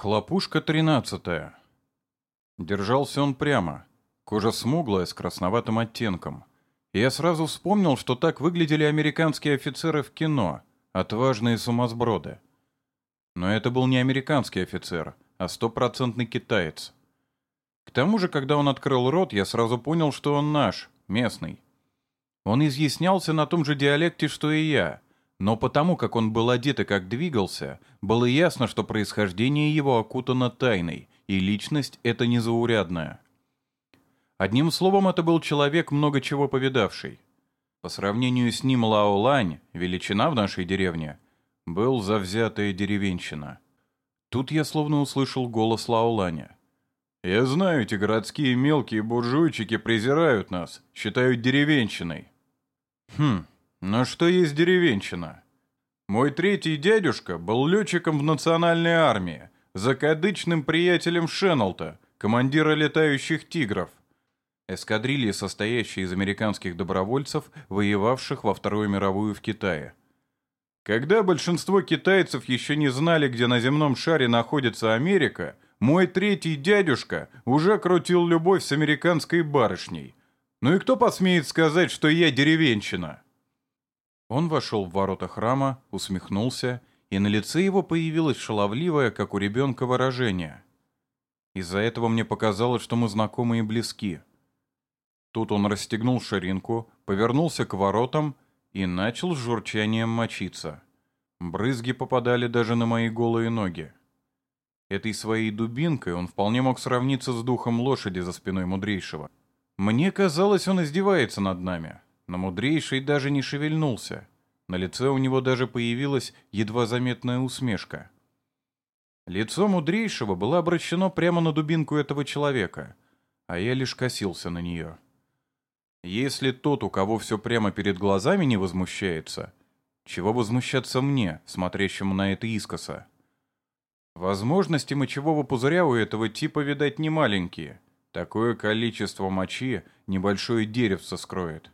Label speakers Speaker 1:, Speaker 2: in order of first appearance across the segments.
Speaker 1: Хлопушка тринадцатая. Держался он прямо, кожа смуглая с красноватым оттенком. И я сразу вспомнил, что так выглядели американские офицеры в кино, отважные сумасброды. Но это был не американский офицер, а стопроцентный китаец. К тому же, когда он открыл рот, я сразу понял, что он наш, местный. Он изъяснялся на том же диалекте, что и я — но потому, как он был одет и как двигался, было ясно, что происхождение его окутано тайной, и личность эта незаурядная. Одним словом, это был человек, много чего повидавший. По сравнению с ним Лао Лань, величина в нашей деревне, был завзятая деревенщина. Тут я словно услышал голос Лао Ланя. «Я знаю, эти городские мелкие буржуйчики презирают нас, считают деревенщиной». «Хм, но что есть деревенщина? Мой третий дядюшка был летчиком в национальной армии, закадычным приятелем Шеннелта, командира летающих тигров. Эскадрильи, состоящие из американских добровольцев, воевавших во Вторую мировую в Китае. Когда большинство китайцев еще не знали, где на земном шаре находится Америка, мой третий дядюшка уже крутил любовь с американской барышней. Ну и кто посмеет сказать, что я деревенщина? Он вошел в ворота храма, усмехнулся, и на лице его появилось шаловливое, как у ребенка, выражение. Из-за этого мне показалось, что мы знакомы и близки. Тут он расстегнул ширинку, повернулся к воротам и начал с журчанием мочиться. Брызги попадали даже на мои голые ноги. Этой своей дубинкой он вполне мог сравниться с духом лошади за спиной мудрейшего. Мне казалось, он издевается над нами, но мудрейший даже не шевельнулся. На лице у него даже появилась едва заметная усмешка. Лицо мудрейшего было обращено прямо на дубинку этого человека, а я лишь косился на нее. Если тот, у кого все прямо перед глазами, не возмущается, чего возмущаться мне, смотрящему на это искоса? Возможности мочевого пузыря у этого типа, видать, не маленькие. Такое количество мочи небольшое деревце скроет.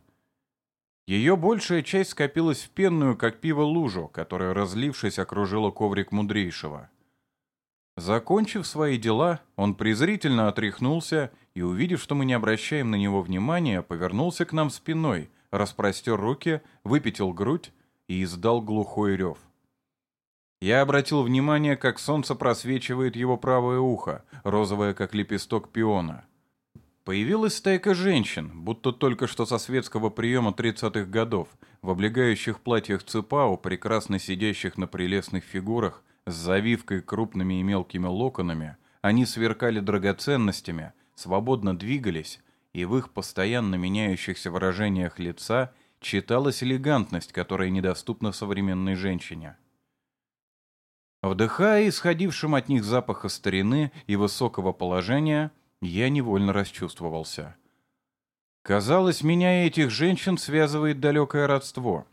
Speaker 1: Ее большая часть скопилась в пенную, как пиво, лужу, которая, разлившись, окружила коврик мудрейшего. Закончив свои дела, он презрительно отряхнулся и, увидев, что мы не обращаем на него внимания, повернулся к нам спиной, распростер руки, выпятил грудь и издал глухой рев. Я обратил внимание, как солнце просвечивает его правое ухо, розовое, как лепесток пиона. Появилась стайка женщин, будто только что со светского приема 30-х годов, в облегающих платьях цепау, прекрасно сидящих на прелестных фигурах, с завивкой крупными и мелкими локонами, они сверкали драгоценностями, свободно двигались, и в их постоянно меняющихся выражениях лица читалась элегантность, которая недоступна современной женщине. Вдыхая исходившим от них запаха старины и высокого положения, я невольно расчувствовался. Казалось, меня и этих женщин связывает далекое родство.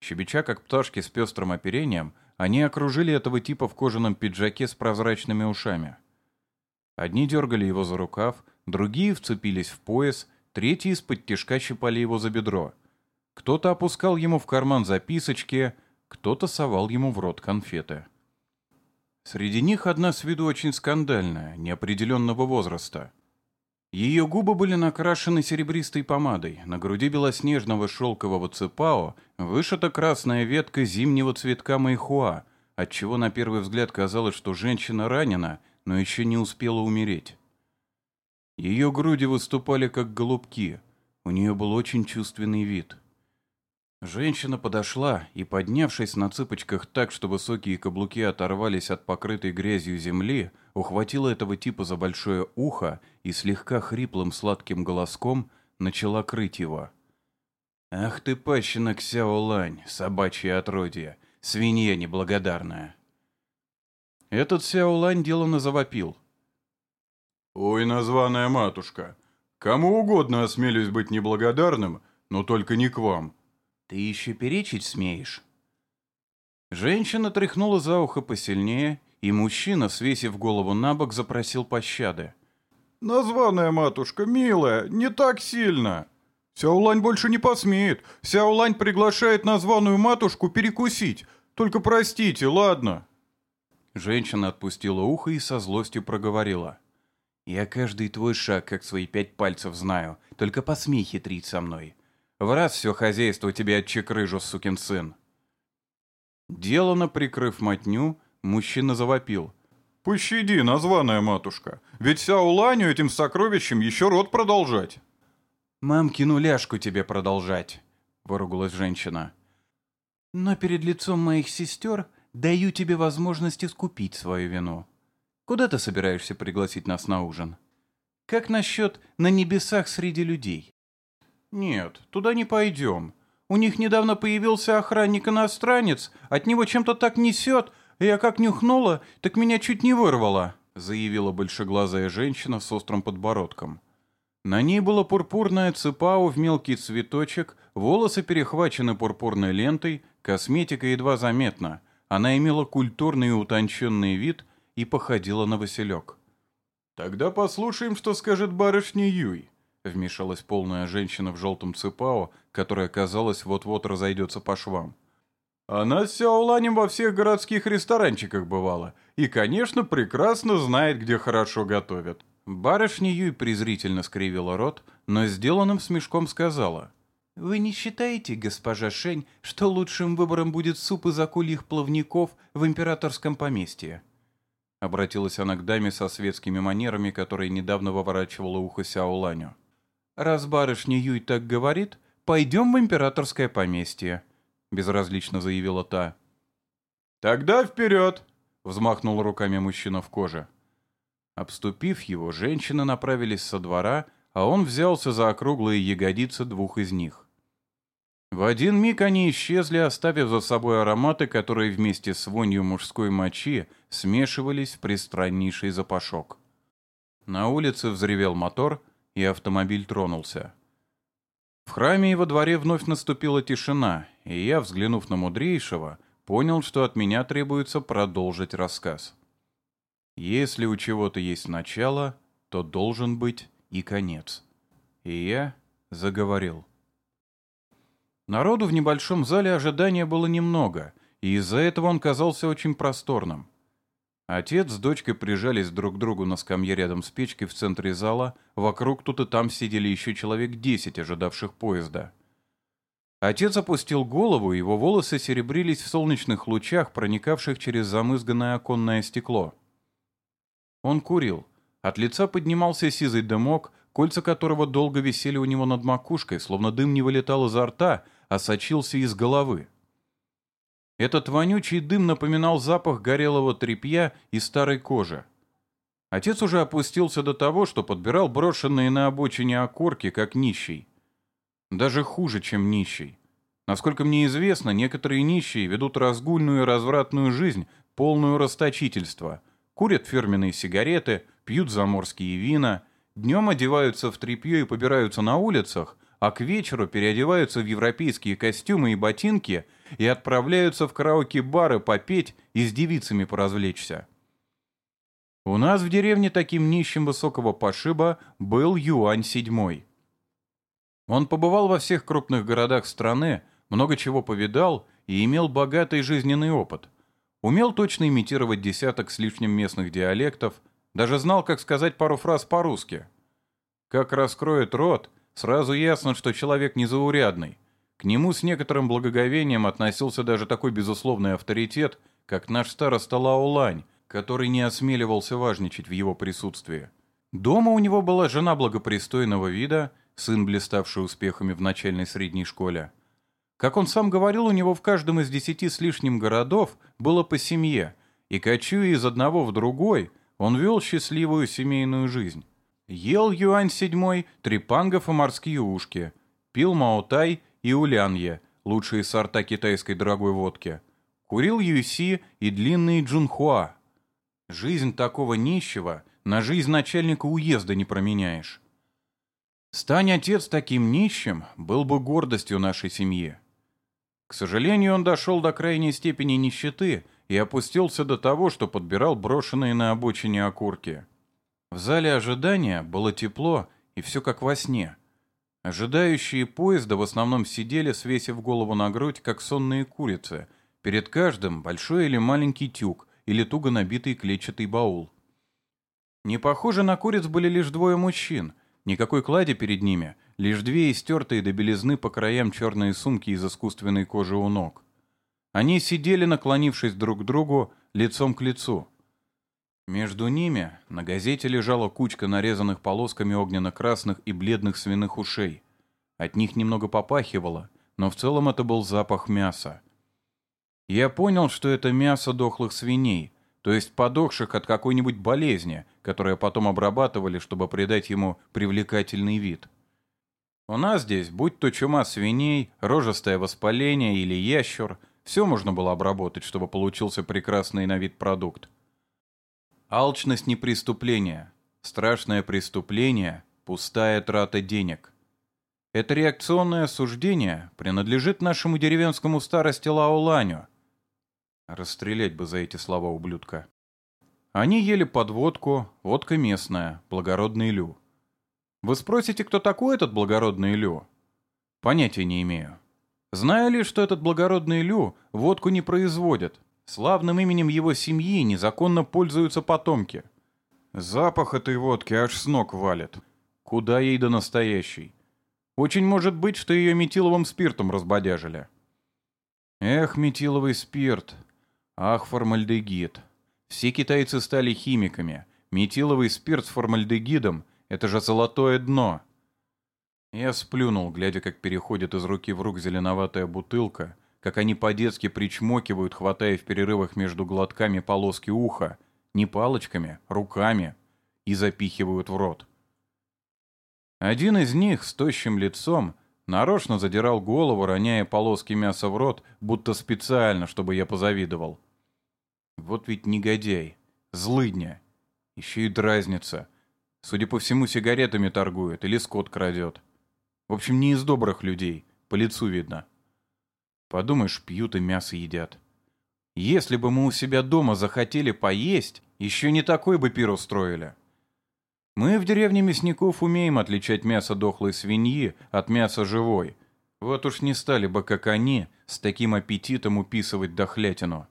Speaker 1: Щебеча, как пташки с пестрым оперением, они окружили этого типа в кожаном пиджаке с прозрачными ушами. Одни дергали его за рукав, другие вцепились в пояс, третьи из-под тишка щипали его за бедро. Кто-то опускал ему в карман записочки, кто-то совал ему в рот конфеты. Среди них одна с виду очень скандальная, неопределенного возраста. Ее губы были накрашены серебристой помадой, на груди белоснежного шелкового цепао вышита красная ветка зимнего цветка майхуа, отчего на первый взгляд казалось, что женщина ранена, но еще не успела умереть. Ее груди выступали как голубки, у нее был очень чувственный вид. Женщина подошла и, поднявшись на цыпочках так, что высокие каблуки оторвались от покрытой грязью земли, ухватила этого типа за большое ухо и слегка хриплым сладким голоском начала крыть его. «Ах ты, пащина Ксяолань, собачье отродье, свинья неблагодарная!» Этот Сяолань деланно завопил. «Ой, названная матушка, кому угодно осмелюсь быть неблагодарным, но только не к вам». Ты еще перечить смеешь?» Женщина тряхнула за ухо посильнее, и мужчина, свесив голову на бок, запросил пощады.
Speaker 2: «Названная матушка, милая, не так сильно!» «Сяолань больше не посмеет. Сяолань приглашает названную матушку перекусить. Только простите, ладно?»
Speaker 1: Женщина отпустила ухо и со злостью проговорила. «Я каждый твой шаг, как свои пять пальцев, знаю. Только посмей хитрить со мной. В раз все хозяйство тебе отчекрыжу, сукин сын». Делано прикрыв мотню, мужчина завопил.
Speaker 2: «Пощади, названная матушка, ведь вся Уланю этим сокровищем еще род продолжать».
Speaker 1: «Мамкину ляжку тебе продолжать», — выругалась женщина. «Но перед лицом моих сестер даю тебе возможность искупить свою вину. Куда ты собираешься пригласить нас на ужин? Как насчет на небесах среди людей?» «Нет, туда не пойдем. У них недавно появился охранник-иностранец, от него чем-то так несет, я как нюхнула, так меня чуть не вырвало», заявила большеглазая женщина с острым подбородком. На ней было пурпурное цепао в мелкий цветочек, волосы перехвачены пурпурной лентой, косметика едва заметна. Она имела культурный и утонченный вид и походила на Василек.
Speaker 2: «Тогда послушаем, что скажет барышня Юй», Вмешалась полная женщина в желтом цепао, которая, казалось, вот-вот разойдется по швам. Она с Сяоланем во всех городских ресторанчиках бывала. И, конечно, прекрасно знает, где хорошо готовят.
Speaker 1: Барышня Юй презрительно скривила рот, но сделанным смешком сказала. «Вы не считаете, госпожа Шень, что лучшим выбором будет суп из акульих плавников в императорском поместье?» Обратилась она к даме со светскими манерами, которая недавно выворачивала ухо Сяоланю. «Раз барышня Юй так говорит, пойдем в императорское поместье», — безразлично заявила та.
Speaker 2: «Тогда вперед!» — взмахнул руками мужчина в коже.
Speaker 1: Обступив его, женщины направились со двора, а он взялся за округлые ягодицы двух из них. В один миг они исчезли, оставив за собой ароматы, которые вместе с вонью мужской мочи смешивались в пристраннейший запашок. На улице взревел мотор — и автомобиль тронулся. В храме и во дворе вновь наступила тишина, и я, взглянув на мудрейшего, понял, что от меня требуется продолжить рассказ. Если у чего-то есть начало, то должен быть и конец. И я заговорил. Народу в небольшом зале ожидания было немного, и из-за этого он казался очень просторным. Отец с дочкой прижались друг к другу на скамье рядом с печкой в центре зала, вокруг тут и там сидели еще человек десять, ожидавших поезда. Отец опустил голову, его волосы серебрились в солнечных лучах, проникавших через замызганное оконное стекло. Он курил. От лица поднимался сизый дымок, кольца которого долго висели у него над макушкой, словно дым не вылетал изо рта, а сочился из головы. Этот вонючий дым напоминал запах горелого тряпья и старой кожи. Отец уже опустился до того, что подбирал брошенные на обочине окурки, как нищий. Даже хуже, чем нищий. Насколько мне известно, некоторые нищие ведут разгульную и развратную жизнь, полную расточительства. Курят фирменные сигареты, пьют заморские вина, днем одеваются в тряпье и побираются на улицах, а к вечеру переодеваются в европейские костюмы и ботинки и отправляются в караоке-бары попеть и с девицами поразвлечься. У нас в деревне таким нищим высокого пошиба был Юань седьмой. Он побывал во всех крупных городах страны, много чего повидал и имел богатый жизненный опыт. Умел точно имитировать десяток с лишним местных диалектов, даже знал, как сказать пару фраз по-русски. Как раскроет рот — Сразу ясно, что человек незаурядный. К нему с некоторым благоговением относился даже такой безусловный авторитет, как наш староста Лаолань, который не осмеливался важничать в его присутствии. Дома у него была жена благопристойного вида, сын, блиставший успехами в начальной средней школе. Как он сам говорил, у него в каждом из десяти с лишним городов было по семье, и, кочуя из одного в другой, он вел счастливую семейную жизнь. Ел Юань седьмой трепангов и морские ушки, пил маотай и улянье, лучшие сорта китайской дорогой водки, курил юйси и длинные джунхуа. Жизнь такого нищего на жизнь начальника уезда не променяешь. Стань отец таким нищим, был бы гордостью нашей семьи. К сожалению, он дошел до крайней степени нищеты и опустился до того, что подбирал брошенные на обочине окурки. В зале ожидания было тепло и все как во сне. Ожидающие поезда в основном сидели, свесив голову на грудь, как сонные курицы. Перед каждым большой или маленький тюк или туго набитый клетчатый баул. Не похожи на куриц были лишь двое мужчин. Никакой клади перед ними, лишь две истертые до белизны по краям черные сумки из искусственной кожи у ног. Они сидели, наклонившись друг к другу, лицом к лицу. Между ними на газете лежала кучка нарезанных полосками огненно-красных и бледных свиных ушей. От них немного попахивало, но в целом это был запах мяса. Я понял, что это мясо дохлых свиней, то есть подохших от какой-нибудь болезни, которую потом обрабатывали, чтобы придать ему привлекательный вид. У нас здесь, будь то чума свиней, рожестое воспаление или ящур, все можно было обработать, чтобы получился прекрасный на вид продукт. Алчность не преступление. Страшное преступление – пустая трата денег. Это реакционное суждение принадлежит нашему деревенскому старости Лаоланю. Расстрелять бы за эти слова ублюдка. Они ели подводку, водка местная, благородный Лю. Вы спросите, кто такой этот благородный Лю? Понятия не имею. Знаю ли, что этот благородный Лю водку не производит. Славным именем его семьи незаконно пользуются потомки. Запах этой водки аж с ног валит. Куда ей до настоящей? Очень может быть, что ее метиловым спиртом разбодяжили. Эх, метиловый спирт. Ах, формальдегид. Все китайцы стали химиками. Метиловый спирт с формальдегидом — это же золотое дно. Я сплюнул, глядя, как переходит из руки в рук зеленоватая бутылка, как они по-детски причмокивают, хватая в перерывах между глотками полоски уха, не палочками, руками, и запихивают в рот. Один из них с тощим лицом нарочно задирал голову, роняя полоски мяса в рот, будто специально, чтобы я позавидовал. Вот ведь негодяй, злыдня, еще и дразнится. Судя по всему, сигаретами торгует или скот крадет. В общем, не из добрых людей, по лицу видно. Подумаешь, пьют и мясо едят. Если бы мы у себя дома захотели поесть, еще не такой бы пир устроили. Мы в деревне мясников умеем отличать мясо дохлой свиньи от мяса живой. Вот уж не стали бы, как они, с таким аппетитом уписывать дохлятину.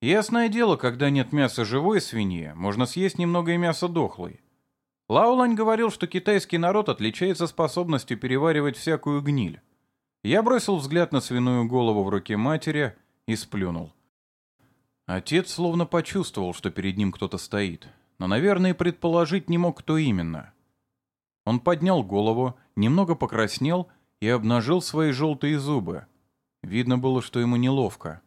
Speaker 1: Ясное дело, когда нет мяса живой свиньи, можно съесть немного и мяса дохлой. Лаулань говорил, что китайский народ отличается способностью переваривать всякую гниль. Я бросил взгляд на свиную голову в руке матери и сплюнул. Отец словно почувствовал, что перед ним кто-то стоит но, наверное, предположить не мог, кто именно. Он поднял голову, немного покраснел и обнажил свои желтые зубы. Видно было, что ему неловко.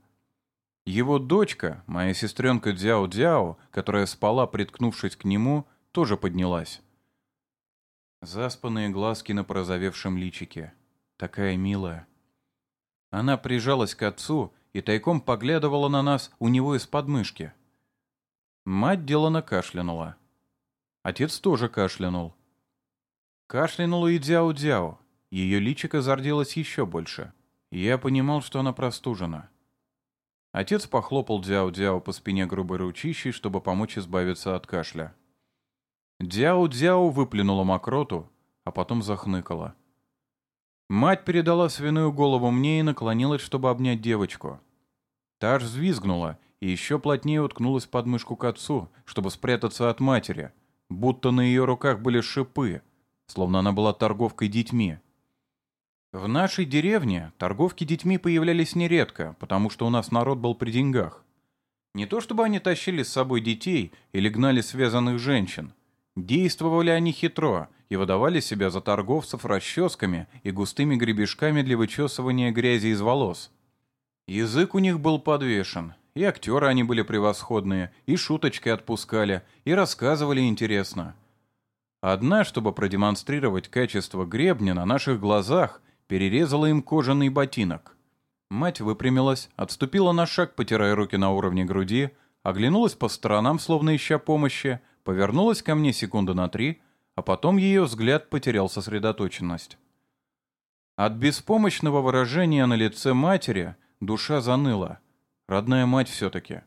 Speaker 1: Его дочка, моя сестренка Дзяо-Дзяо, которая спала, приткнувшись к нему, тоже поднялась. Заспанные глазки на порозовевшем личике. Такая милая. Она прижалась к отцу и тайком поглядывала на нас у него из подмышки. Мать делано кашлянула. Отец тоже кашлянул. Кашлянула и Дзяо-Дзяо. Ее личико зарделось еще больше. Я понимал, что она простужена. Отец похлопал Дзяо-Дзяо по спине грубой ручищей, чтобы помочь избавиться от кашля. Дзяо-Дзяо выплюнула мокроту, а потом захныкала. Мать передала свиную голову мне и наклонилась, чтобы обнять девочку. Та аж взвизгнула и еще плотнее уткнулась под мышку к отцу, чтобы спрятаться от матери, будто на ее руках были шипы, словно она была торговкой детьми. В нашей деревне торговки детьми появлялись нередко, потому что у нас народ был при деньгах. Не то чтобы они тащили с собой детей или гнали связанных женщин. Действовали они хитро и выдавали себя за торговцев расческами и густыми гребешками для вычесывания грязи из волос. Язык у них был подвешен, и актеры они были превосходные, и шуточки отпускали, и рассказывали интересно. Одна, чтобы продемонстрировать качество гребня, на наших глазах перерезала им кожаный ботинок. Мать выпрямилась, отступила на шаг, потирая руки на уровне груди, оглянулась по сторонам, словно ища помощи, повернулась ко мне секунды на три, а потом ее взгляд потерял сосредоточенность. От беспомощного выражения на лице матери душа заныла. Родная мать все-таки.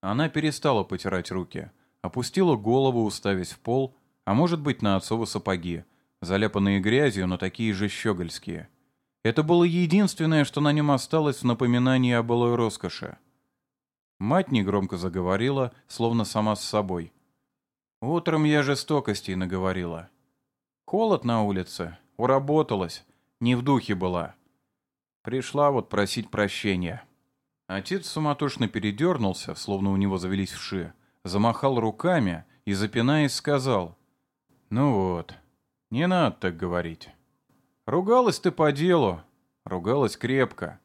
Speaker 1: Она перестала потирать руки, опустила голову, уставясь в пол, а может быть на отцовы сапоги, заляпанные грязью, но такие же щегольские. Это было единственное, что на нем осталось в напоминании о былой роскоши. Мать негромко заговорила, словно сама с собой. «Утром я жестокостей наговорила. Холод на улице, уработалась, не в духе была. Пришла вот просить прощения». Отец суматошно передернулся, словно у него завелись вши, замахал руками и, запинаясь, сказал. «Ну вот, не надо так говорить. Ругалась ты по делу, ругалась крепко.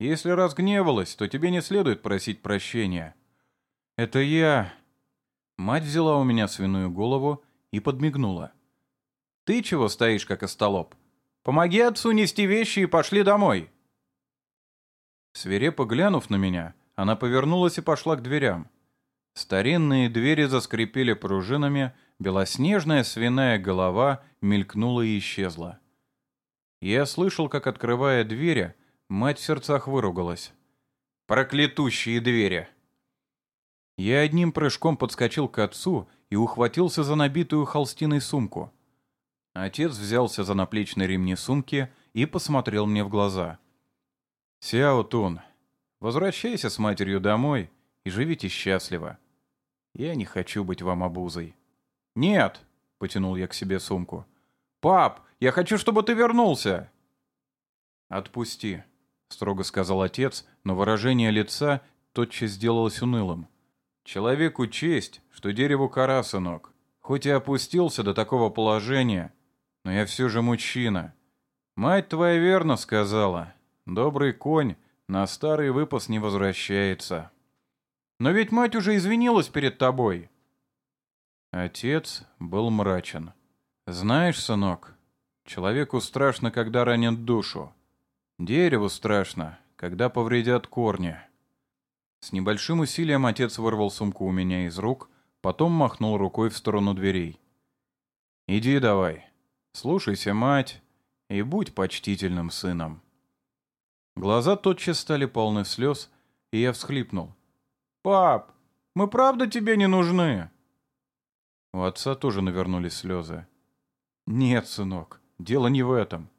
Speaker 1: Если разгневалась, то тебе не следует просить прощения. Это я...» Мать взяла у меня свиную голову и подмигнула. «Ты чего стоишь, как остолоп? Помоги отцу нести вещи и пошли домой!» Свирепо глянув на меня, она повернулась и пошла к дверям. Старинные двери заскрипели пружинами, белоснежная свиная голова мелькнула и исчезла. Я слышал, как, открывая двери, мать в сердцах выругалась. «Проклятущие двери!» Я одним прыжком подскочил к отцу и ухватился за набитую холстиной сумку. Отец взялся за наплечный ремни сумки и посмотрел мне в глаза. «Сяо Тун, возвращайся с матерью домой и живите счастливо. Я не хочу быть вам обузой». «Нет!» — потянул я к себе сумку. «Пап, я хочу, чтобы ты вернулся!» «Отпусти», — строго сказал отец, но выражение лица тотчас сделалось унылым. «Человеку честь, что дереву кора, сынок. Хоть и опустился до такого положения, но я все же мужчина. Мать твоя верно сказала, Добрый конь на старый выпас не возвращается. Но ведь мать уже извинилась перед тобой. Отец был мрачен. Знаешь, сынок, человеку страшно, когда ранят душу. Дереву страшно, когда повредят корни. С небольшим усилием отец вырвал сумку у меня из рук, потом махнул рукой в сторону дверей. «Иди давай, слушайся мать и будь почтительным сыном». Глаза тотчас стали полны слез, и я всхлипнул. «Пап, мы правда тебе не нужны?» У отца тоже навернулись слезы. «Нет, сынок, дело не в этом.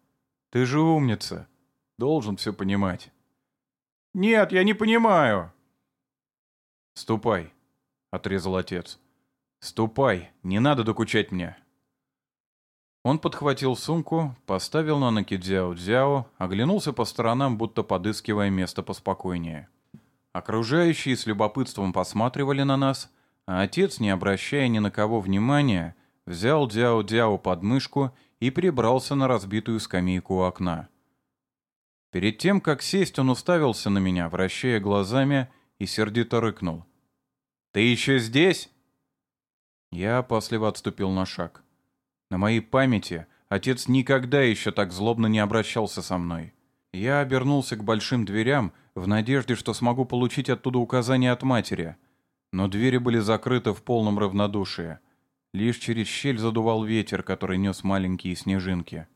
Speaker 1: Ты же умница. Должен все понимать». «Нет, я не понимаю». «Ступай», — отрезал отец. «Ступай, не надо докучать мне». Он подхватил сумку, поставил на ноги дзяо-дзяо, оглянулся по сторонам, будто подыскивая место поспокойнее. Окружающие с любопытством посматривали на нас, а отец, не обращая ни на кого внимания, взял дзяо-дзяо под мышку и прибрался на разбитую скамейку у окна. Перед тем, как сесть, он уставился на меня, вращая глазами, и сердито рыкнул. «Ты еще здесь?» Я опасливо отступил на шаг. На моей памяти отец никогда еще так злобно не обращался со мной. Я обернулся к большим дверям в надежде, что смогу получить оттуда указания от матери. Но двери были закрыты в полном равнодушии. Лишь через щель задувал ветер, который нес маленькие снежинки.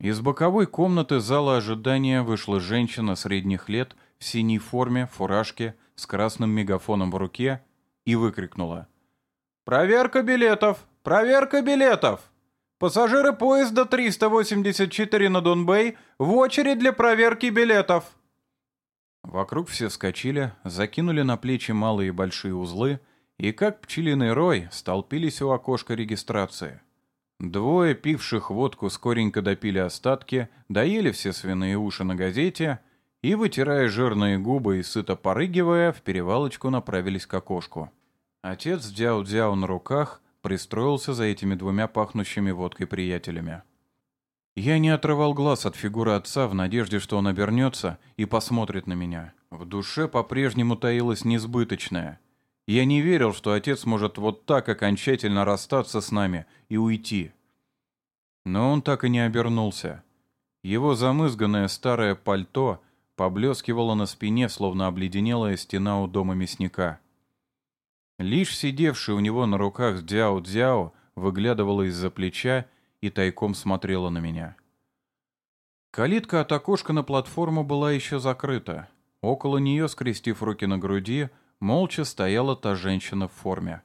Speaker 1: Из боковой комнаты зала ожидания вышла женщина средних лет в синей форме, фуражке, с красным мегафоном в руке и выкрикнула. «Проверка билетов! Проверка билетов!» Пассажиры поезда 384 на Донбэй в очередь для проверки билетов. Вокруг все скочили, закинули на плечи малые и большие узлы и, как пчелиный рой, столпились у окошка регистрации. Двое, пивших водку, скоренько допили остатки, доели все свиные уши на газете и, вытирая жирные губы и сыто порыгивая, в перевалочку направились к окошку. Отец Дяо-Дяо на руках пристроился за этими двумя пахнущими водкой приятелями. Я не отрывал глаз от фигуры отца в надежде, что он обернется и посмотрит на меня. В душе по-прежнему таилось несбыточное. Я не верил, что отец может вот так окончательно расстаться с нами и уйти. Но он так и не обернулся. Его замызганное старое пальто поблескивало на спине, словно обледенелая стена у дома мясника. Лишь сидевшая у него на руках Дзяо-Дзяо выглядывала из-за плеча и тайком смотрела на меня. Калитка от окошка на платформу была еще закрыта. Около нее, скрестив руки на груди, молча стояла та женщина в форме.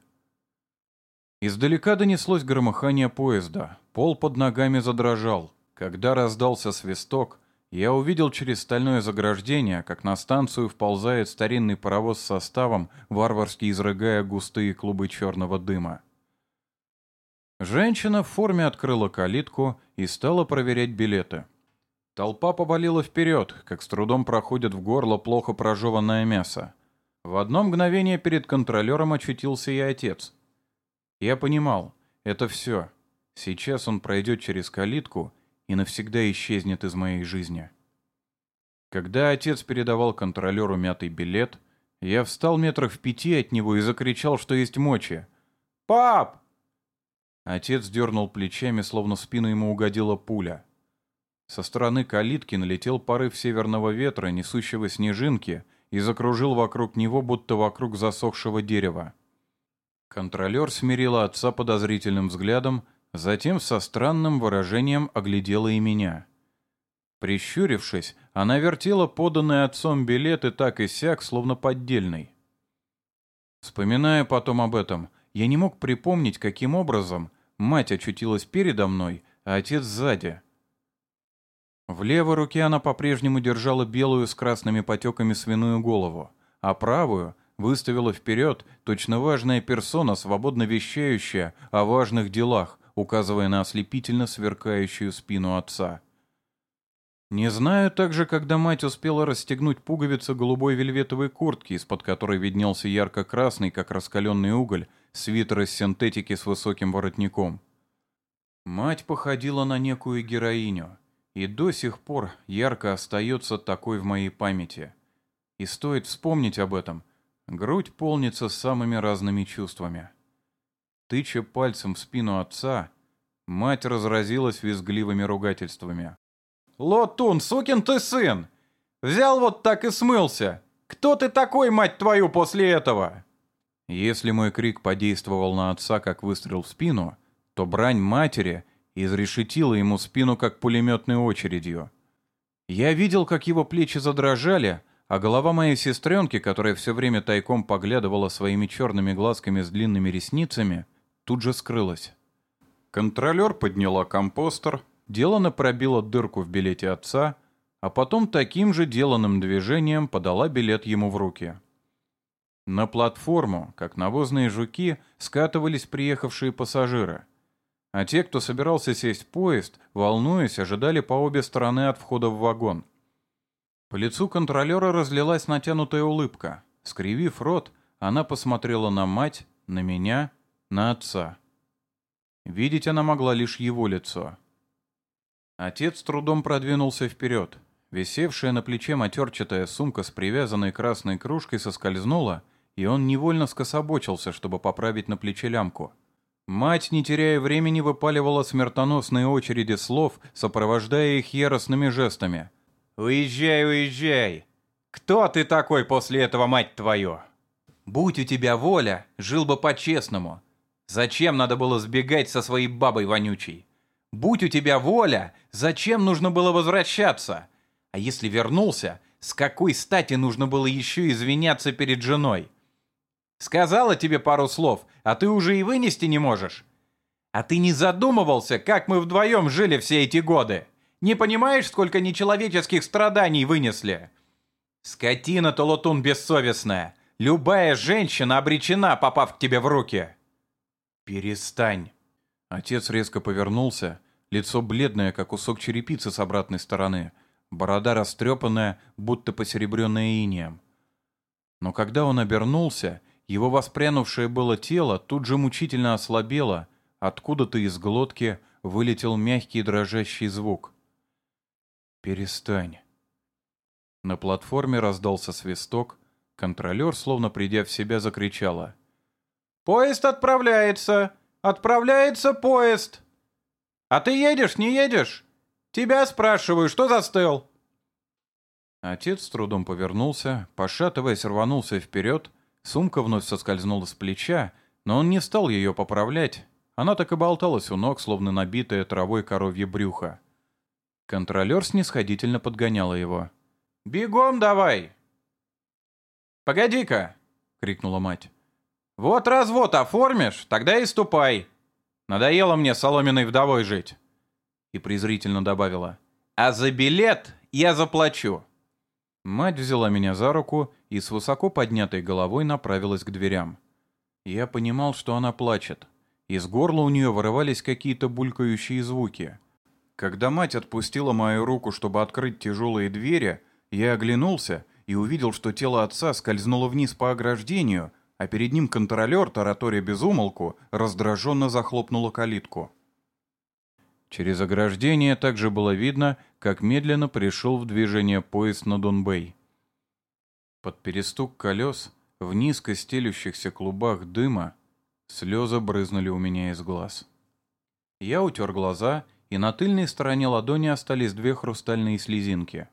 Speaker 1: Издалека донеслось громыхание поезда. Пол под ногами задрожал. Когда раздался свисток, я увидел через стальное заграждение, как на станцию вползает старинный паровоз с составом, варварски изрыгая густые клубы черного дыма. Женщина в форме открыла калитку и стала проверять билеты. Толпа повалила вперед, как с трудом проходит в горло плохо прожеванное мясо. В одно мгновение перед контролером очутился и отец. Я понимал, это все. Сейчас он пройдет через калитку и навсегда исчезнет из моей жизни. Когда отец передавал контролеру мятый билет, я встал метрах в пяти от него и закричал, что есть мочи. «Пап!» Отец дернул плечами, словно в спину ему угодила пуля. Со стороны калитки налетел порыв северного ветра, несущего снежинки, и закружил вокруг него, будто вокруг засохшего дерева. Контролер смирила отца подозрительным взглядом, затем со странным выражением оглядела и меня. Прищурившись, она вертела поданный отцом билеты так и сяк, словно поддельный. Вспоминая потом об этом, я не мог припомнить, каким образом мать очутилась передо мной, а отец сзади. В левой руке она по-прежнему держала белую с красными потеками свиную голову, а правую выставила вперед точно важная персона, свободно вещающая о важных делах, указывая на ослепительно сверкающую спину отца. Не знаю также, когда мать успела расстегнуть пуговицы голубой вельветовой куртки, из-под которой виднелся ярко-красный, как раскаленный уголь, свитер из синтетики с высоким воротником. Мать походила на некую героиню, и до сих пор ярко остается такой в моей памяти. И стоит вспомнить об этом, грудь полнится самыми разными чувствами. Тыча пальцем в спину отца, мать разразилась визгливыми ругательствами.
Speaker 2: «Лотун, сукин ты сын! Взял вот так и смылся! Кто ты такой, мать твою, после этого?»
Speaker 1: Если мой крик подействовал на отца, как выстрел в спину, то брань матери изрешетила ему спину, как пулеметной очередью. Я видел, как его плечи задрожали, а голова моей сестренки, которая все время тайком поглядывала своими черными глазками с длинными ресницами, тут же скрылась. Контролер подняла компостер, делано пробила дырку в билете отца, а потом таким же деланным движением подала билет ему в руки. На платформу, как навозные жуки, скатывались приехавшие пассажиры. А те, кто собирался сесть в поезд, волнуясь, ожидали по обе стороны от входа в вагон. По лицу контролера разлилась натянутая улыбка. Скривив рот, она посмотрела на мать, на меня, на отца. Видеть она могла лишь его лицо. Отец трудом продвинулся вперед. Висевшая на плече матерчатая сумка с привязанной красной кружкой соскользнула, и он невольно скособочился, чтобы поправить на плече лямку. Мать, не теряя времени, выпаливала смертоносные очереди слов, сопровождая их яростными жестами.
Speaker 2: «Уезжай, уезжай! Кто ты такой после этого, мать твою?»
Speaker 3: «Будь у тебя воля, жил бы по-честному. Зачем надо было сбегать со своей бабой вонючей? Будь у тебя воля, зачем нужно было возвращаться? А если вернулся, с какой стати нужно было еще извиняться перед женой? Сказала тебе пару слов, а ты уже и вынести не можешь. А ты не задумывался, как мы вдвоем жили все эти годы? Не понимаешь, сколько нечеловеческих страданий вынесли? Скотина Толотун бессовестная. Любая женщина обречена, попав к тебе в руки.
Speaker 1: «Перестань!» Отец резко повернулся, лицо бледное, как кусок черепицы с обратной стороны, борода растрепанная, будто посеребренная инеем. Но когда он обернулся, его воспрянувшее было тело тут же мучительно ослабело, откуда-то из глотки вылетел мягкий дрожащий звук. «Перестань!» На платформе раздался свисток, контролер, словно придя в себя, закричала.
Speaker 2: «Поезд отправляется! Отправляется поезд! А ты едешь, не едешь? Тебя спрашиваю, что застыл?»
Speaker 1: Отец с трудом повернулся, пошатываясь, рванулся вперед, сумка вновь соскользнула с плеча, но он не стал ее поправлять, она так и болталась у ног, словно набитая травой коровье брюхо. Контролер снисходительно подгоняла его.
Speaker 2: «Бегом давай!» «Погоди-ка!» — крикнула мать. «Вот развод оформишь, тогда и ступай. Надоело мне соломенной вдовой жить».
Speaker 3: И презрительно добавила. «А за билет я заплачу».
Speaker 1: Мать взяла меня за руку и с высоко поднятой головой направилась к дверям. Я понимал, что она плачет. Из горла у нее вырывались какие-то булькающие звуки. Когда мать отпустила мою руку, чтобы открыть тяжелые двери, я оглянулся и увидел, что тело отца скользнуло вниз по ограждению, а перед ним контролер, таратория безумолку, раздраженно захлопнула калитку. Через ограждение также было видно, как медленно пришел в движение поезд на Донбей. Под перестук колес, в низко стелющихся клубах дыма, слезы брызнули у меня из глаз. Я утер глаза, и на тыльной стороне ладони остались две хрустальные слезинки.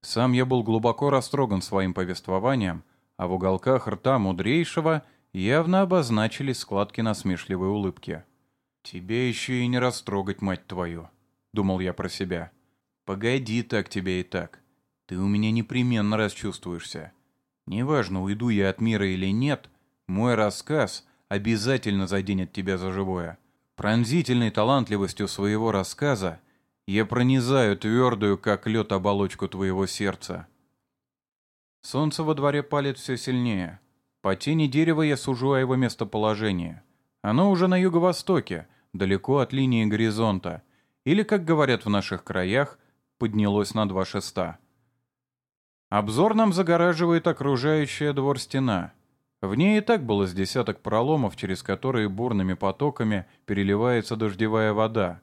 Speaker 1: Сам я был глубоко растроган своим повествованием, а в уголках рта мудрейшего явно обозначились складки насмешливой улыбки. «Тебя еще и не растрогать, мать твою», — думал я про себя. «Погоди так тебе и так. Ты у меня непременно расчувствуешься. Неважно, уйду я от мира или нет, мой рассказ обязательно заденет тебя за живое. Пронзительной талантливостью своего рассказа я пронизаю твердую, как лед, оболочку твоего сердца». Солнце во дворе палит все сильнее. По тени дерева я сужу о его местоположении. Оно уже на юго-востоке, далеко от линии горизонта, или, как говорят в наших краях, поднялось на два шеста. Обзор нам загораживает окружающая двор стена. В ней и так было с десяток проломов, через которые бурными потоками переливается дождевая вода.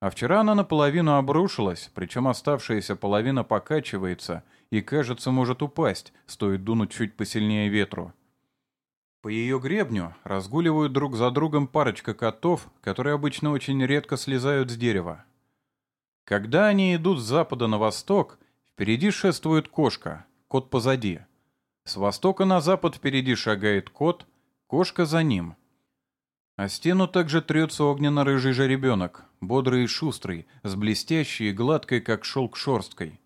Speaker 1: А вчера она наполовину обрушилась, причем оставшаяся половина покачивается и, кажется, может упасть, стоит дунуть чуть посильнее ветру. По ее гребню разгуливают друг за другом парочка котов, которые обычно очень редко слезают с дерева. Когда они идут с запада на восток, впереди шествует кошка, кот позади. С востока на запад впереди шагает кот, кошка за ним. А стену также трется огненно-рыжий жеребенок, бодрый и шустрый, с блестящей и гладкой, как шелк шерсткой.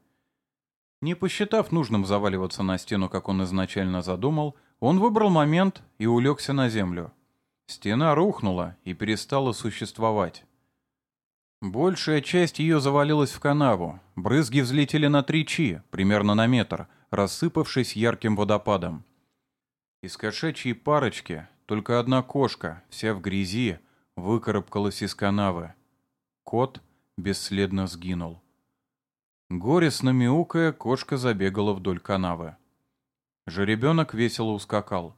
Speaker 1: Не посчитав нужным заваливаться на стену, как он изначально задумал, он выбрал момент и улегся на землю. Стена рухнула и перестала существовать. Большая часть ее завалилась в канаву. Брызги взлетели на три чи, примерно на метр, рассыпавшись ярким водопадом. Из кошачьей парочки только одна кошка, вся в грязи, выкарабкалась из канавы. Кот бесследно сгинул. Горестно мяукая, кошка забегала вдоль канавы. Жеребенок весело ускакал.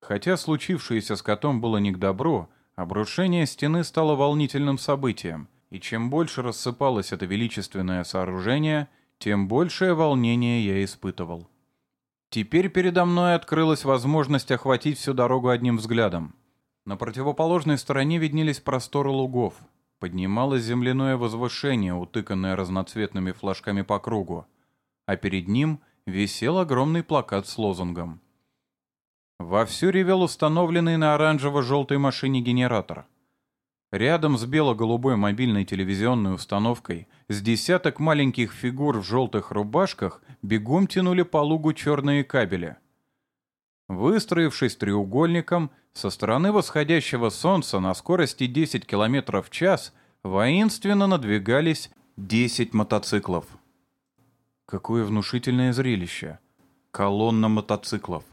Speaker 1: Хотя случившееся с котом было не к добру, обрушение стены стало волнительным событием, и чем больше рассыпалось это величественное сооружение, тем большее волнение я испытывал. Теперь передо мной открылась возможность охватить всю дорогу одним взглядом. На противоположной стороне виднелись просторы лугов. Поднималось земляное возвышение, утыканное разноцветными флажками по кругу. А перед ним — висел огромный плакат с лозунгом. Вовсю ревел установленный на оранжево-желтой машине генератор. Рядом с бело-голубой мобильной телевизионной установкой с десяток маленьких фигур в желтых рубашках бегом тянули по лугу черные кабели. Выстроившись треугольником, со стороны восходящего солнца на скорости 10 км в час воинственно надвигались 10 мотоциклов. Какое внушительное зрелище. Колонна мотоциклов.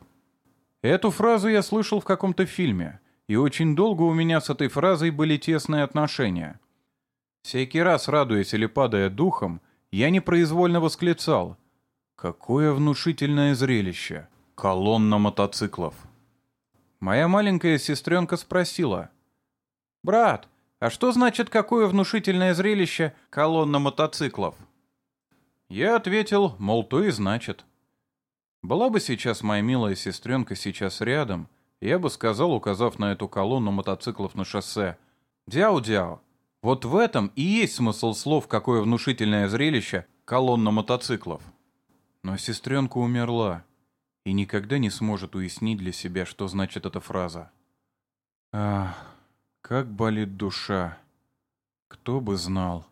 Speaker 1: Эту фразу я слышал в каком-то фильме, и очень долго у меня с этой фразой были тесные отношения. Всякий раз, радуясь или падая духом, я непроизвольно восклицал. Какое внушительное зрелище. Колонна мотоциклов. Моя маленькая сестренка спросила. «Брат, а что значит какое внушительное зрелище колонна мотоциклов?» Я ответил, мол, то и значит. Была бы сейчас моя милая сестренка сейчас рядом, я бы сказал, указав на эту колонну мотоциклов на шоссе, «Дяо-дяо, вот в этом и есть смысл слов, какое внушительное зрелище колонна мотоциклов». Но сестренка умерла и никогда не сможет уяснить для себя, что значит эта фраза. Ах, как болит душа. Кто бы знал.